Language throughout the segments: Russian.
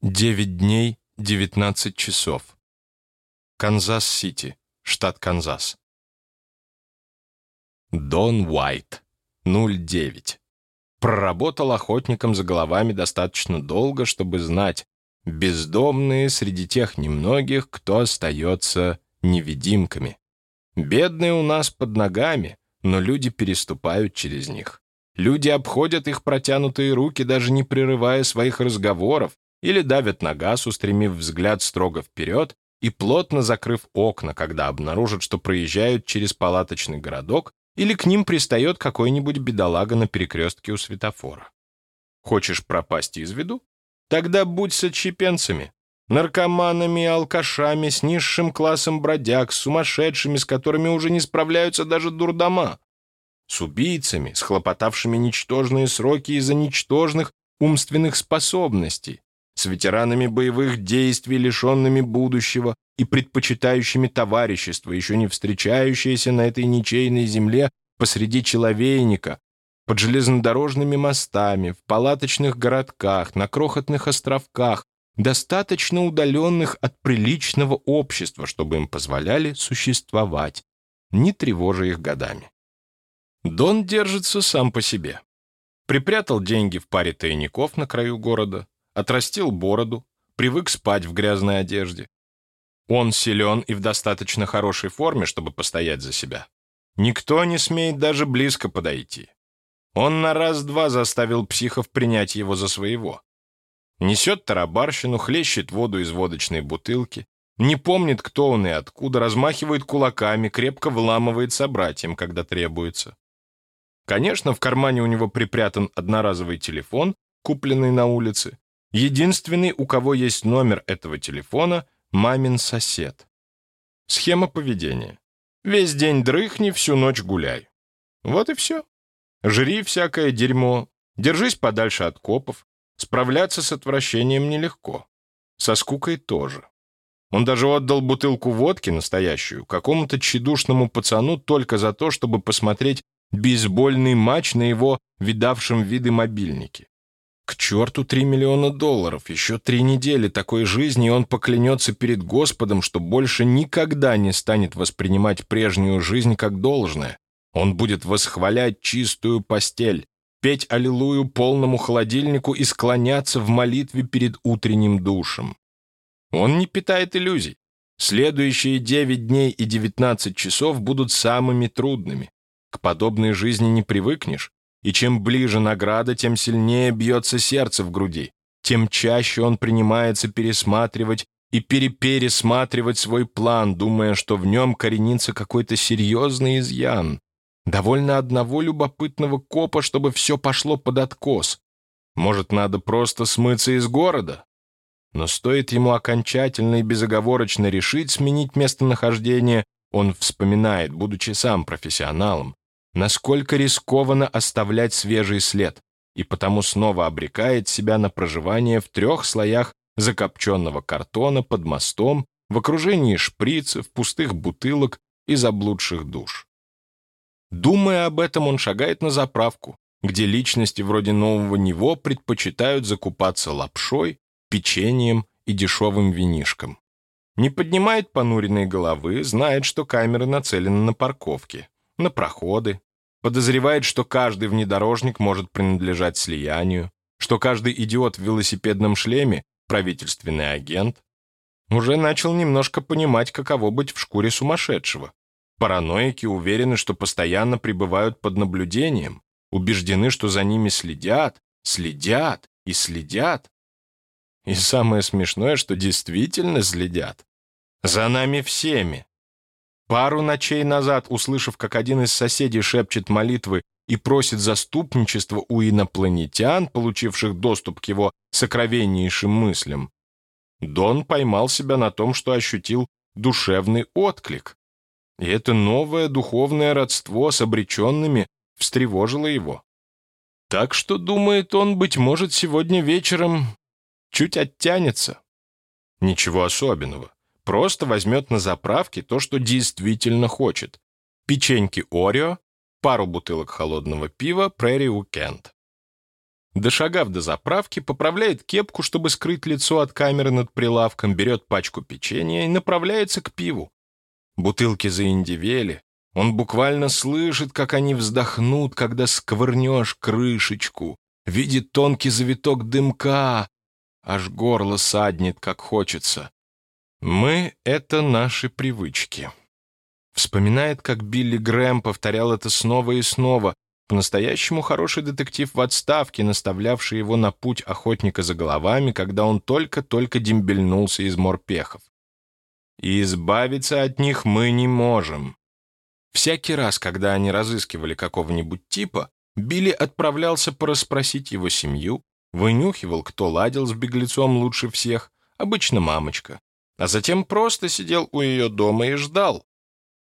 Девять дней, девятнадцать часов. Канзас-Сити, штат Канзас. Дон Уайт, 09. Проработал охотником за головами достаточно долго, чтобы знать, бездомные среди тех немногих, кто остается невидимками. Бедные у нас под ногами, но люди переступают через них. Люди обходят их протянутые руки, даже не прерывая своих разговоров, или давят на газ, устремив взгляд строго вперед и плотно закрыв окна, когда обнаружат, что проезжают через палаточный городок или к ним пристает какой-нибудь бедолага на перекрестке у светофора. Хочешь пропасть из виду? Тогда будь с отщепенцами, наркоманами алкашами, с низшим классом бродяг, с сумасшедшими, с которыми уже не справляются даже дурдома, с убийцами, схлопотавшими ничтожные сроки из-за ничтожных умственных способностей, с ветеранами боевых действий, лишенными будущего и предпочитающими товарищество, еще не встречающееся на этой ничейной земле посреди человейника, под железнодорожными мостами, в палаточных городках, на крохотных островках, достаточно удаленных от приличного общества, чтобы им позволяли существовать, не тревожа их годами. Дон держится сам по себе. Припрятал деньги в паре тайников на краю города, отрастил бороду, привык спать в грязной одежде. Он силен и в достаточно хорошей форме, чтобы постоять за себя. Никто не смеет даже близко подойти. Он на раз-два заставил психов принять его за своего. Несет тарабарщину, хлещет воду из водочной бутылки, не помнит, кто он и откуда, размахивает кулаками, крепко выламывает собратьям, когда требуется. Конечно, в кармане у него припрятан одноразовый телефон, купленный на улице, Единственный, у кого есть номер этого телефона, мамин сосед. Схема поведения. Весь день дрыхни, всю ночь гуляй. Вот и все. Жри всякое дерьмо, держись подальше от копов. Справляться с отвращением нелегко. Со скукой тоже. Он даже отдал бутылку водки настоящую какому-то тщедушному пацану только за то, чтобы посмотреть бейсбольный матч на его видавшем виды мобильнике. К черту три миллиона долларов, еще три недели такой жизни, и он поклянется перед Господом, что больше никогда не станет воспринимать прежнюю жизнь как должное. Он будет восхвалять чистую постель, петь аллилуйю полному холодильнику и склоняться в молитве перед утренним душем. Он не питает иллюзий. Следующие девять дней и девятнадцать часов будут самыми трудными. К подобной жизни не привыкнешь, и чем ближе награда, тем сильнее бьется сердце в груди, тем чаще он принимается пересматривать и перепересматривать свой план, думая, что в нем коренится какой-то серьезный изъян. Довольно одного любопытного копа, чтобы все пошло под откос. Может, надо просто смыться из города? Но стоит ему окончательно и безоговорочно решить сменить местонахождение, он вспоминает, будучи сам профессионалом, насколько рискованно оставлять свежий след, и потому снова обрекает себя на проживание в трех слоях закопченного картона под мостом, в окружении шприцев, пустых бутылок и заблудших душ. Думая об этом, он шагает на заправку, где личности вроде нового него предпочитают закупаться лапшой, печеньем и дешевым винишком. Не поднимает понуренной головы, знает, что камеры нацелены на парковке, на проходы, подозревает, что каждый внедорожник может принадлежать слиянию, что каждый идиот в велосипедном шлеме — правительственный агент. Уже начал немножко понимать, каково быть в шкуре сумасшедшего. Параноики уверены, что постоянно пребывают под наблюдением, убеждены, что за ними следят, следят и следят. И самое смешное, что действительно следят. За нами всеми. Пару ночей назад, услышав, как один из соседей шепчет молитвы и просит заступничества у инопланетян, получивших доступ к его сокровеннейшим мыслям, Дон поймал себя на том, что ощутил душевный отклик. И это новое духовное родство с обреченными встревожило его. Так что, думает он, быть может, сегодня вечером чуть оттянется. Ничего особенного. Просто возьмет на заправке то, что действительно хочет. Печеньки Орео, пару бутылок холодного пива Prairie Weekend. Дошагав до заправки, поправляет кепку, чтобы скрыть лицо от камеры над прилавком, берет пачку печенья и направляется к пиву. Бутылки заиндивели. Он буквально слышит, как они вздохнут, когда сковырнешь крышечку. Видит тонкий завиток дымка. Аж горло саднет, как хочется. Мы — это наши привычки. Вспоминает, как Билли Грэм повторял это снова и снова, по-настоящему хороший детектив в отставке, наставлявший его на путь охотника за головами, когда он только-только дембельнулся из морпехов. И избавиться от них мы не можем. Всякий раз, когда они разыскивали какого-нибудь типа, Билли отправлялся порасспросить его семью, вынюхивал, кто ладил с беглецом лучше всех, обычно мамочка, а затем просто сидел у ее дома и ждал.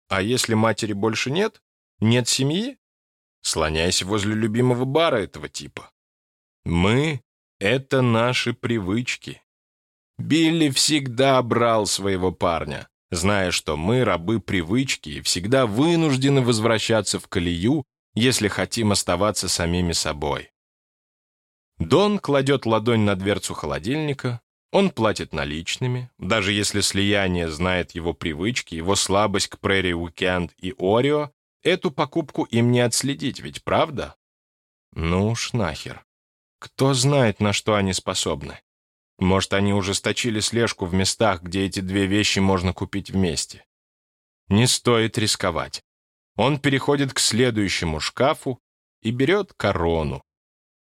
А если матери больше нет, нет семьи, слоняйся возле любимого бара этого типа. Мы — это наши привычки. Билли всегда брал своего парня, зная, что мы рабы привычки и всегда вынуждены возвращаться в колею, если хотим оставаться самими собой. Дон кладет ладонь на дверцу холодильника, он платит наличными, даже если слияние знает его привычки, его слабость к Prairie Weekend и Орео, Эту покупку им не отследить, ведь правда? Ну уж нахер. Кто знает, на что они способны. Может, они ужесточили слежку в местах, где эти две вещи можно купить вместе. Не стоит рисковать. Он переходит к следующему шкафу и берет корону.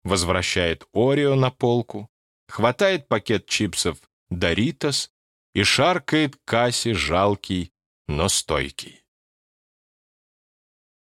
Возвращает Орео на полку, хватает пакет чипсов Доритос и шаркает кассе жалкий, но стойкий.